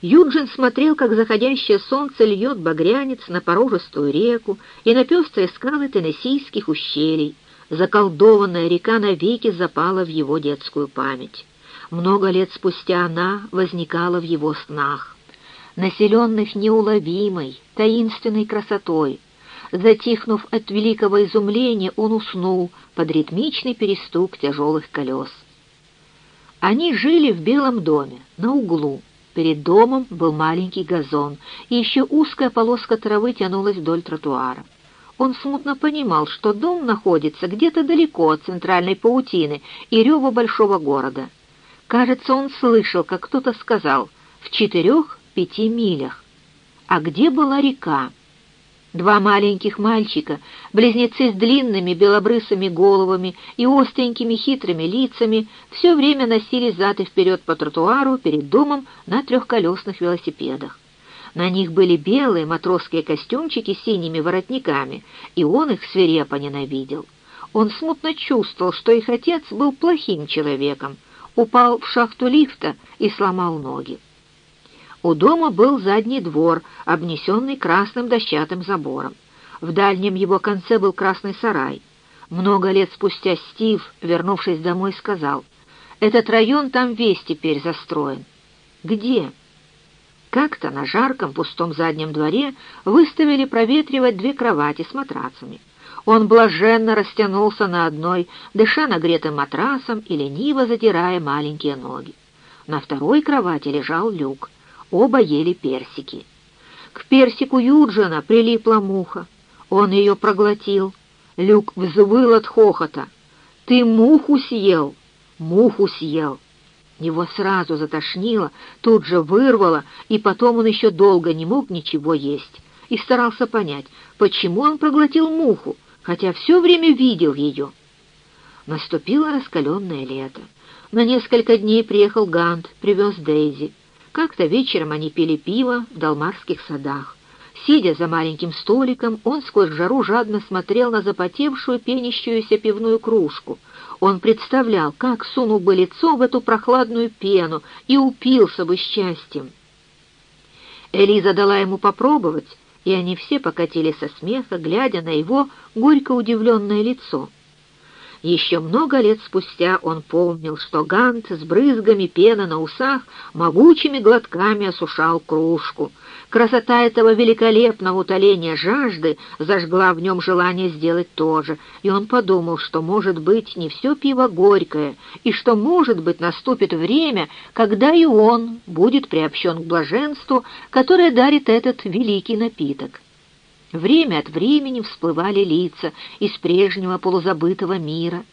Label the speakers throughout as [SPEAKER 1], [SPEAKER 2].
[SPEAKER 1] Юджин смотрел, как заходящее солнце льет багрянец на порожистую реку и на пестрые скалы теннессийских ущелий. Заколдованная река навеки запала в его детскую память. Много лет спустя она возникала в его снах, населенных неуловимой, таинственной красотой. Затихнув от великого изумления, он уснул под ритмичный перестук тяжелых колес. Они жили в белом доме, на углу. Перед домом был маленький газон, и еще узкая полоска травы тянулась вдоль тротуара. Он смутно понимал, что дом находится где-то далеко от центральной паутины и рева большого города. Кажется, он слышал, как кто-то сказал «в четырех-пяти милях». А где была река? Два маленьких мальчика, близнецы с длинными белобрысыми головами и остренькими хитрыми лицами, все время носились зад и вперед по тротуару перед домом на трехколесных велосипедах. На них были белые матросские костюмчики с синими воротниками, и он их свирепо ненавидел. Он смутно чувствовал, что их отец был плохим человеком, упал в шахту лифта и сломал ноги. У дома был задний двор, обнесенный красным дощатым забором. В дальнем его конце был красный сарай. Много лет спустя Стив, вернувшись домой, сказал, «Этот район там весь теперь застроен». «Где?» Как-то на жарком пустом заднем дворе выставили проветривать две кровати с матрацами. Он блаженно растянулся на одной, дыша нагретым матрасом и лениво задирая маленькие ноги. На второй кровати лежал люк. Оба ели персики. К персику Юджина прилипла муха. Он ее проглотил. Люк взвыл от хохота. «Ты муху съел! Муху съел!» Его сразу затошнило, тут же вырвало, и потом он еще долго не мог ничего есть. И старался понять, почему он проглотил муху, хотя все время видел ее. Наступило раскаленное лето. На несколько дней приехал Гант, привез Дейзи. Как-то вечером они пили пиво в Далмарских садах. Сидя за маленьким столиком, он сквозь жару жадно смотрел на запотевшую пенящуюся пивную кружку. Он представлял, как сунул бы лицо в эту прохладную пену и упился бы счастьем. Элиза дала ему попробовать, и они все покатили со смеха, глядя на его горько удивленное лицо. Еще много лет спустя он помнил, что Гант с брызгами пены на усах могучими глотками осушал кружку. Красота этого великолепного утоления жажды зажгла в нем желание сделать то же, и он подумал, что, может быть, не все пиво горькое, и что, может быть, наступит время, когда и он будет приобщен к блаженству, которое дарит этот великий напиток. Время от времени всплывали лица из прежнего полузабытого мира.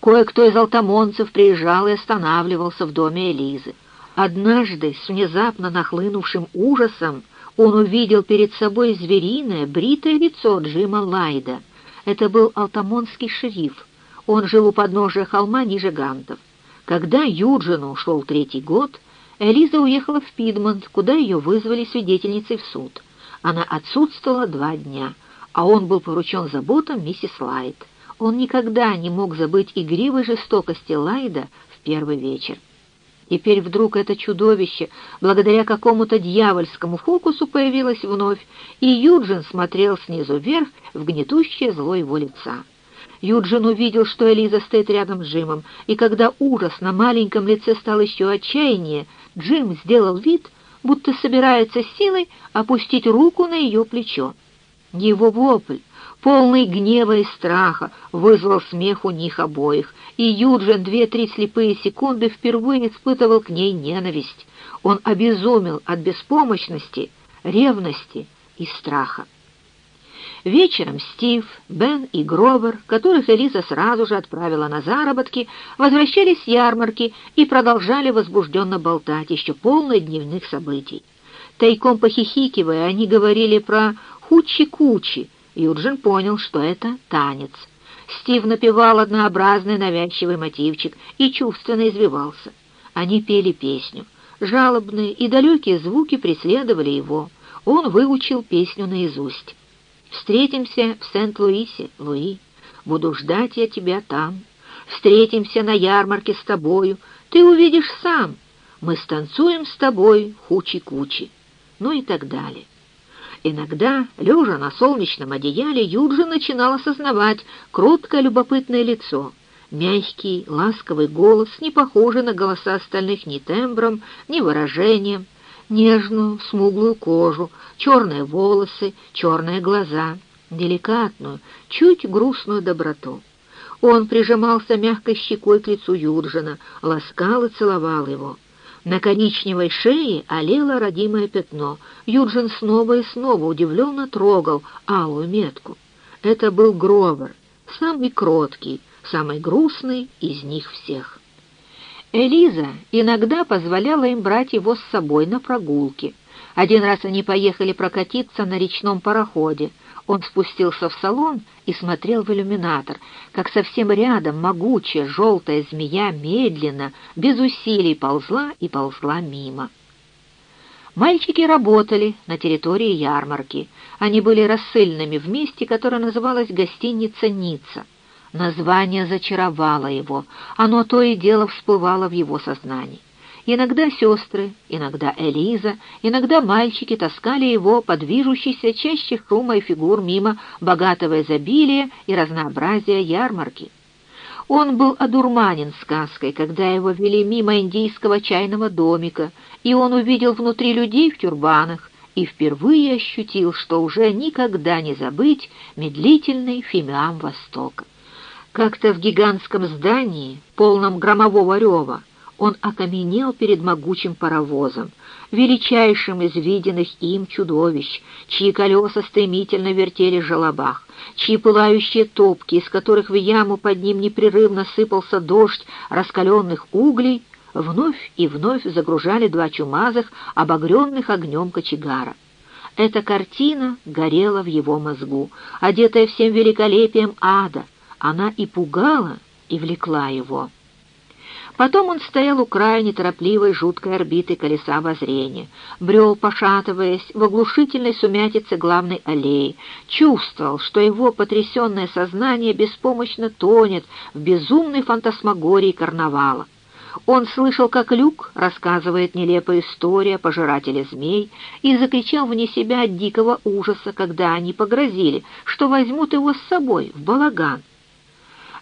[SPEAKER 1] Кое-кто из алтамонцев приезжал и останавливался в доме Элизы. Однажды, с внезапно нахлынувшим ужасом, он увидел перед собой звериное, бритое лицо Джима Лайда. Это был алтамонский шериф. Он жил у подножия холма ниже Гантов. Когда Юджину ушел третий год, Элиза уехала в Пидмонт, куда ее вызвали свидетельницей в суд. Она отсутствовала два дня, а он был поручен заботам миссис Лайт. Он никогда не мог забыть игривой жестокости Лайда в первый вечер. Теперь вдруг это чудовище, благодаря какому-то дьявольскому фокусу, появилось вновь, и Юджин смотрел снизу вверх в гнетущее зло его лица. Юджин увидел, что Элиза стоит рядом с Джимом, и когда ужас на маленьком лице стал еще отчаяннее, Джим сделал вид, будто собирается силой опустить руку на ее плечо. Его вопль, полный гнева и страха, вызвал смех у них обоих, и Юджин две-три слепые секунды впервые испытывал к ней ненависть. Он обезумел от беспомощности, ревности и страха. Вечером Стив, Бен и Гровер, которых Элиза сразу же отправила на заработки, возвращались с ярмарки и продолжали возбужденно болтать, еще полные дневных событий. Тайком похихикивая, они говорили про хучи-кучи. Юджин понял, что это танец. Стив напевал однообразный навязчивый мотивчик и чувственно извивался. Они пели песню. Жалобные и далекие звуки преследовали его. Он выучил песню наизусть. Встретимся в Сент-Луисе, Луи. Буду ждать я тебя там. Встретимся на ярмарке с тобою. Ты увидишь сам. Мы станцуем с тобой хучи-кучи, ну и так далее. Иногда, лежа на солнечном одеяле, Юджин начинал осознавать кроткое любопытное лицо, мягкий, ласковый голос, не похожий на голоса остальных ни тембром, ни выражением, нежную, смуглую кожу, черные волосы, черные глаза, деликатную, чуть грустную доброту. Он прижимался мягкой щекой к лицу Юджина, ласкал и целовал его. На коричневой шее олело родимое пятно. Юджин снова и снова удивленно трогал алую метку. Это был Гровер, самый кроткий, самый грустный из них всех. Элиза иногда позволяла им брать его с собой на прогулки. Один раз они поехали прокатиться на речном пароходе. Он спустился в салон и смотрел в иллюминатор, как совсем рядом могучая желтая змея медленно, без усилий ползла и ползла мимо. Мальчики работали на территории ярмарки. Они были рассыльными в месте, которое называлось гостиница «Ницца». Название зачаровало его, оно то и дело всплывало в его сознании. Иногда сестры, иногда Элиза, иногда мальчики таскали его по движущейся чаще и фигур мимо богатого изобилия и разнообразия ярмарки. Он был одурманен сказкой, когда его вели мимо индийского чайного домика, и он увидел внутри людей в тюрбанах и впервые ощутил, что уже никогда не забыть медлительный фимиам Востока. Как-то в гигантском здании, полном громового рева, он окаменел перед могучим паровозом, величайшим из виденных им чудовищ, чьи колеса стремительно вертели желобах, чьи пылающие топки, из которых в яму под ним непрерывно сыпался дождь раскаленных углей, вновь и вновь загружали два чумазых, обогренных огнем кочегара. Эта картина горела в его мозгу, одетая всем великолепием ада, она и пугала, и влекла его. Потом он стоял у края неторопливой жуткой орбиты колеса воззрения, брел, пошатываясь, в оглушительной сумятице главной аллеи, чувствовал, что его потрясенное сознание беспомощно тонет в безумной фантасмагории карнавала. Он слышал, как Люк рассказывает нелепую историю о змей и закричал вне себя от дикого ужаса, когда они погрозили, что возьмут его с собой в балаган.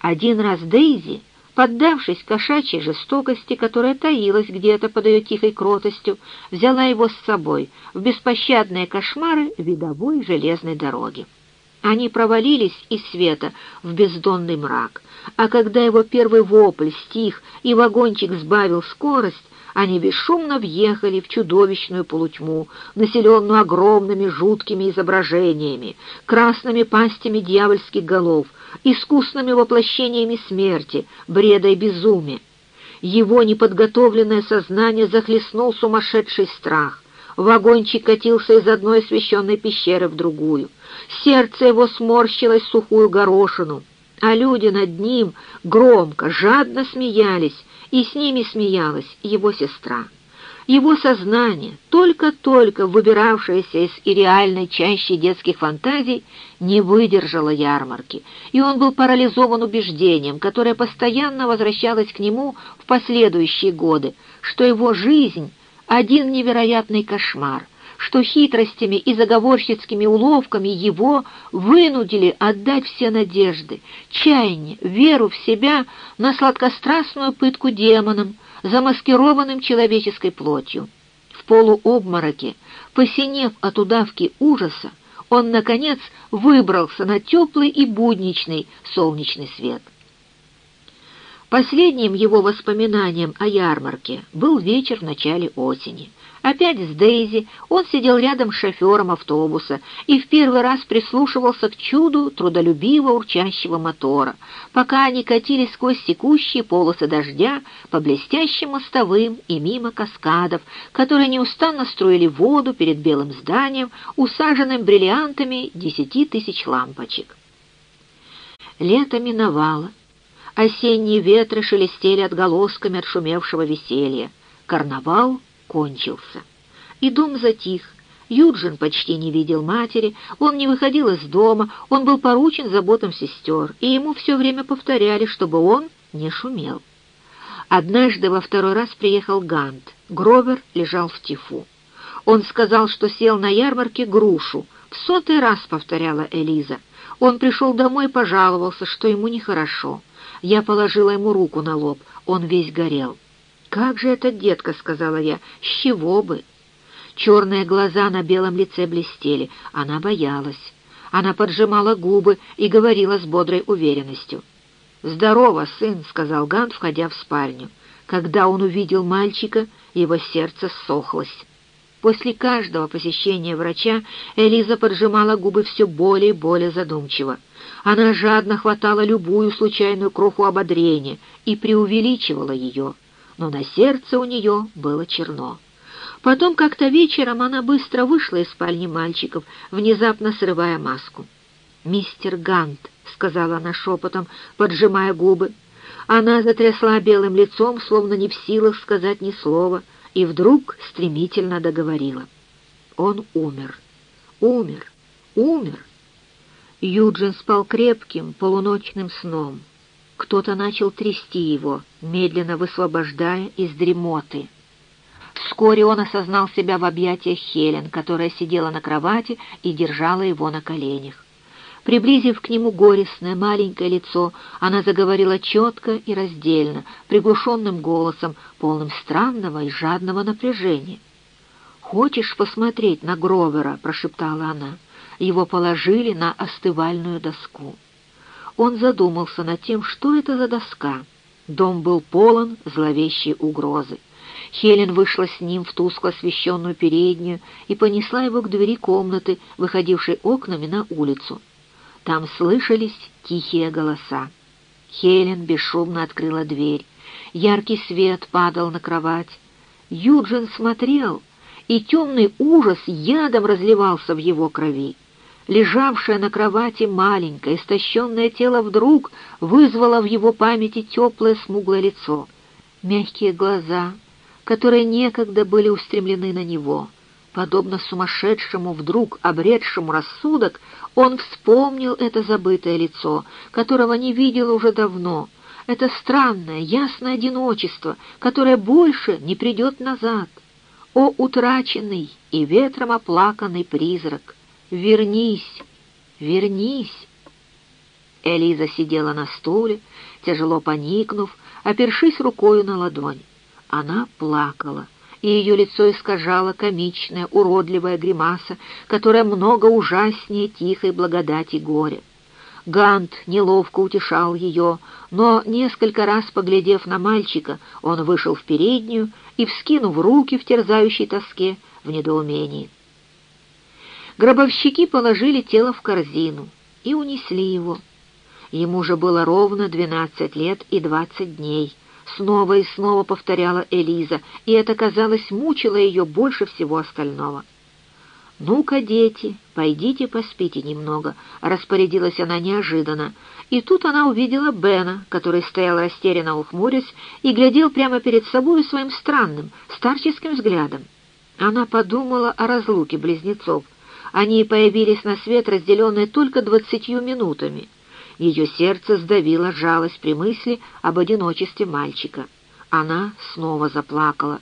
[SPEAKER 1] Один раз Дейзи, поддавшись кошачьей жестокости, которая таилась где-то под ее тихой кротостью, взяла его с собой в беспощадные кошмары видовой железной дороги. Они провалились из света в бездонный мрак, а когда его первый вопль стих и вагончик сбавил скорость, они бесшумно въехали в чудовищную полутьму, населенную огромными жуткими изображениями, красными пастями дьявольских голов, искусными воплощениями смерти, бреда и безумия. Его неподготовленное сознание захлестнул сумасшедший страх. Вагончик катился из одной освещенной пещеры в другую. Сердце его сморщилось в сухую горошину, а люди над ним громко, жадно смеялись, и с ними смеялась его сестра. Его сознание, только-только выбиравшееся из ирреальной чащи детских фантазий, не выдержало ярмарки, и он был парализован убеждением, которое постоянно возвращалось к нему в последующие годы, что его жизнь — один невероятный кошмар, что хитростями и заговорщицкими уловками его вынудили отдать все надежды, чаяние, веру в себя на сладкострастную пытку демоном, замаскированным человеческой плотью. В полуобмороке, посинев от удавки ужаса, он, наконец, выбрался на теплый и будничный солнечный свет. Последним его воспоминанием о ярмарке был вечер в начале осени. Опять с Дейзи он сидел рядом с шофером автобуса и в первый раз прислушивался к чуду трудолюбиво урчащего мотора, пока они катились сквозь секущие полосы дождя по блестящим мостовым и мимо каскадов, которые неустанно струили воду перед белым зданием, усаженным бриллиантами десяти тысяч лампочек. Лето миновало. Осенние ветры шелестели отголосками отшумевшего веселья. Карнавал кончился. И дом затих. Юджин почти не видел матери, он не выходил из дома, он был поручен заботам сестер, и ему все время повторяли, чтобы он не шумел. Однажды во второй раз приехал Гант. Гровер лежал в тифу. Он сказал, что сел на ярмарке грушу. В сотый раз повторяла Элиза. Он пришел домой и пожаловался, что ему нехорошо. Я положила ему руку на лоб. Он весь горел. «Как же это, детка?» — сказала я. «С чего бы?» Черные глаза на белом лице блестели. Она боялась. Она поджимала губы и говорила с бодрой уверенностью. «Здорово, сын», — сказал Гант, входя в спальню. Когда он увидел мальчика, его сердце ссохлось. После каждого посещения врача Элиза поджимала губы все более и более задумчиво. Она жадно хватала любую случайную кроху ободрения и преувеличивала ее, но на сердце у нее было черно. Потом как-то вечером она быстро вышла из спальни мальчиков, внезапно срывая маску. «Мистер Гант», — сказала она шепотом, поджимая губы. Она затрясла белым лицом, словно не в силах сказать ни слова, и вдруг стремительно договорила. Он умер, умер, умер. Юджин спал крепким, полуночным сном. Кто-то начал трясти его, медленно высвобождая из дремоты. Вскоре он осознал себя в объятиях Хелен, которая сидела на кровати и держала его на коленях. Приблизив к нему горестное маленькое лицо, она заговорила четко и раздельно, приглушенным голосом, полным странного и жадного напряжения. «Хочешь посмотреть на Гровера?» — прошептала она. Его положили на остывальную доску. Он задумался над тем, что это за доска. Дом был полон зловещей угрозы. Хелен вышла с ним в тускло освещенную переднюю и понесла его к двери комнаты, выходившей окнами на улицу. Там слышались тихие голоса. Хелен бесшумно открыла дверь. Яркий свет падал на кровать. Юджин смотрел, и темный ужас ядом разливался в его крови. Лежавшее на кровати маленькое, истощенное тело вдруг вызвало в его памяти теплое смуглое лицо, мягкие глаза, которые некогда были устремлены на него — Подобно сумасшедшему, вдруг обретшему рассудок, он вспомнил это забытое лицо, которого не видел уже давно, это странное, ясное одиночество, которое больше не придет назад. О, утраченный и ветром оплаканный призрак! Вернись, вернись! Элиза сидела на стуле, тяжело поникнув, опершись рукою на ладонь. Она плакала и ее лицо искажало комичная, уродливая гримаса, которая много ужаснее тихой благодати горя. Гант неловко утешал ее, но, несколько раз поглядев на мальчика, он вышел в переднюю и, вскинув руки в терзающей тоске, в недоумении. Гробовщики положили тело в корзину и унесли его. Ему же было ровно двенадцать лет и двадцать дней — снова и снова повторяла Элиза, и это, казалось, мучило ее больше всего остального. «Ну-ка, дети, пойдите поспите немного», — распорядилась она неожиданно. И тут она увидела Бена, который стоял растерянно ухмурясь и глядел прямо перед собой своим странным, старческим взглядом. Она подумала о разлуке близнецов. Они появились на свет, разделенные только двадцатью минутами. Ее сердце сдавило жалость при мысли об одиночестве мальчика. Она снова заплакала.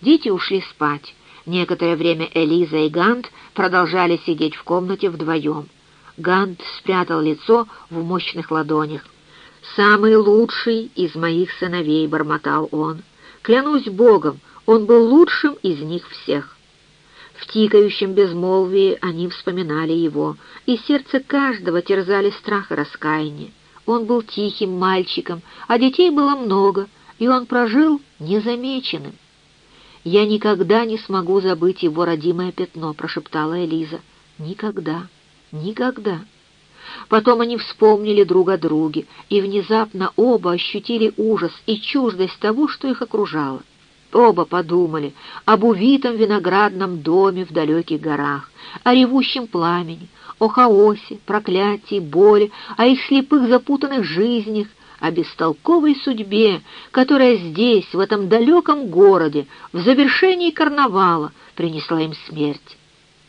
[SPEAKER 1] Дети ушли спать. Некоторое время Элиза и Гант продолжали сидеть в комнате вдвоем. Гант спрятал лицо в мощных ладонях. «Самый лучший из моих сыновей», — бормотал он. «Клянусь Богом, он был лучшим из них всех». В тикающем безмолвии они вспоминали его, и сердце каждого терзали страх и раскаяние. Он был тихим мальчиком, а детей было много, и он прожил незамеченным. «Я никогда не смогу забыть его родимое пятно», — прошептала Элиза. «Никогда, никогда». Потом они вспомнили друг о друге, и внезапно оба ощутили ужас и чуждость того, что их окружало. Оба подумали об увитом виноградном доме в далеких горах, о ревущем пламени, о хаосе, проклятии, боли, о их слепых запутанных жизнях, о бестолковой судьбе, которая здесь, в этом далеком городе, в завершении карнавала, принесла им смерть.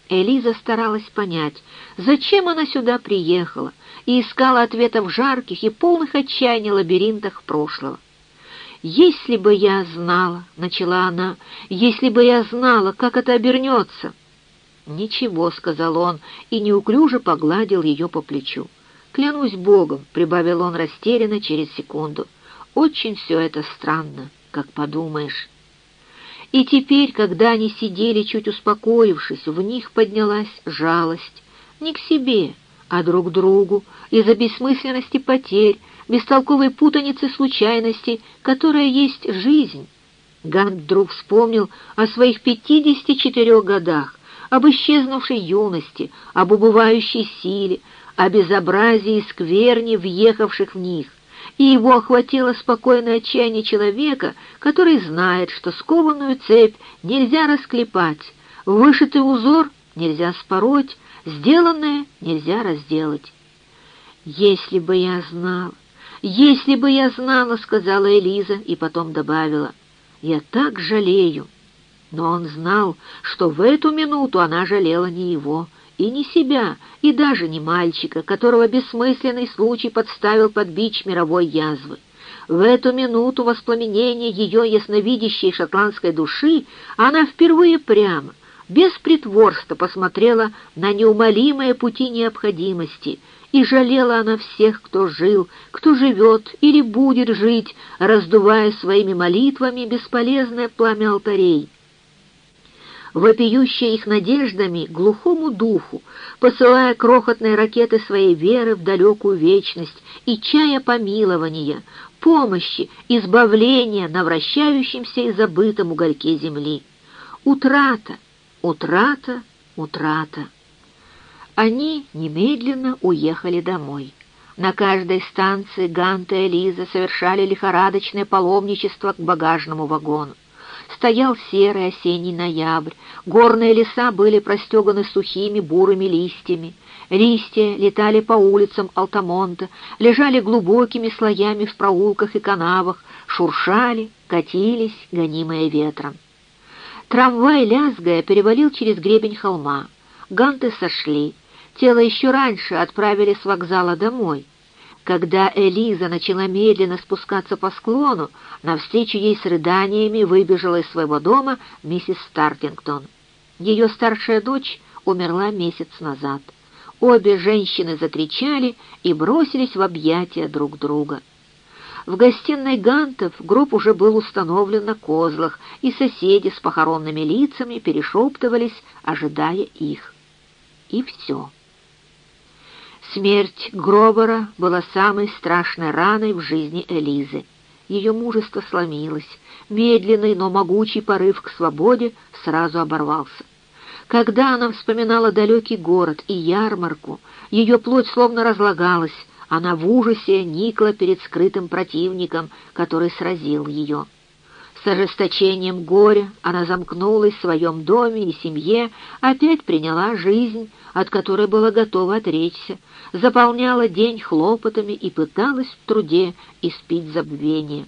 [SPEAKER 1] Элиза старалась понять, зачем она сюда приехала, и искала ответа в жарких и полных отчаяния лабиринтах прошлого. «Если бы я знала», — начала она, — «если бы я знала, как это обернется». «Ничего», — сказал он и неуклюже погладил ее по плечу. «Клянусь Богом», — прибавил он растерянно через секунду, — «очень все это странно, как подумаешь». И теперь, когда они сидели, чуть успокоившись, в них поднялась жалость. Не к себе, а друг другу, из-за бессмысленности потерь, бестолковой путаницы случайностей, которая есть жизнь. Гант вдруг вспомнил о своих пятидесяти четырех годах, об исчезнувшей юности, об убывающей силе, о безобразии и скверне, въехавших в них, и его охватило спокойное отчаяние человека, который знает, что скованную цепь нельзя расклепать, вышитый узор нельзя спороть, сделанное нельзя разделать. «Если бы я знал, если бы я знала», — сказала Элиза и потом добавила, «я так жалею». Но он знал, что в эту минуту она жалела не его, и не себя, и даже не мальчика, которого бессмысленный случай подставил под бич мировой язвы. В эту минуту воспламенения ее ясновидящей шотландской души она впервые прямо, без притворства посмотрела на неумолимые пути необходимости, и жалела она всех, кто жил, кто живет или будет жить, раздувая своими молитвами бесполезное пламя алтарей вопиющая их надеждами глухому духу, посылая крохотные ракеты своей веры в далекую вечность и чая помилования, помощи, избавления на вращающемся и забытом угольке земли. Утрата, утрата, утрата. Они немедленно уехали домой. На каждой станции Ганта и Лиза совершали лихорадочное паломничество к багажному вагону. Стоял серый осенний ноябрь, горные леса были простеганы сухими бурыми листьями, листья летали по улицам Алтамонта, лежали глубокими слоями в проулках и канавах, шуршали, катились, гонимые ветром. Трамвай, лязгая, перевалил через гребень холма. Ганты сошли. Тело еще раньше отправили с вокзала домой. Когда Элиза начала медленно спускаться по склону, навстречу ей с рыданиями выбежала из своего дома миссис Стартингтон. Ее старшая дочь умерла месяц назад. Обе женщины закричали и бросились в объятия друг друга. В гостиной Гантов гроб уже был установлен на козлах, и соседи с похоронными лицами перешептывались, ожидая их. И все. Смерть Гробера была самой страшной раной в жизни Элизы. Ее мужество сломилось, медленный, но могучий порыв к свободе сразу оборвался. Когда она вспоминала далекий город и ярмарку, ее плоть словно разлагалась, она в ужасе никла перед скрытым противником, который сразил ее. С ожесточением горя она замкнулась в своем доме и семье, опять приняла жизнь, от которой была готова отречься, заполняла день хлопотами и пыталась в труде испить забвение.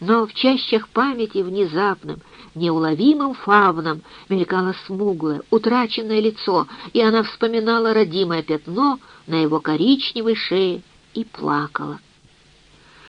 [SPEAKER 1] Но в чащах памяти внезапным, неуловимым фавном мелькало смуглое, утраченное лицо, и она вспоминала родимое пятно на его коричневой шее и плакала.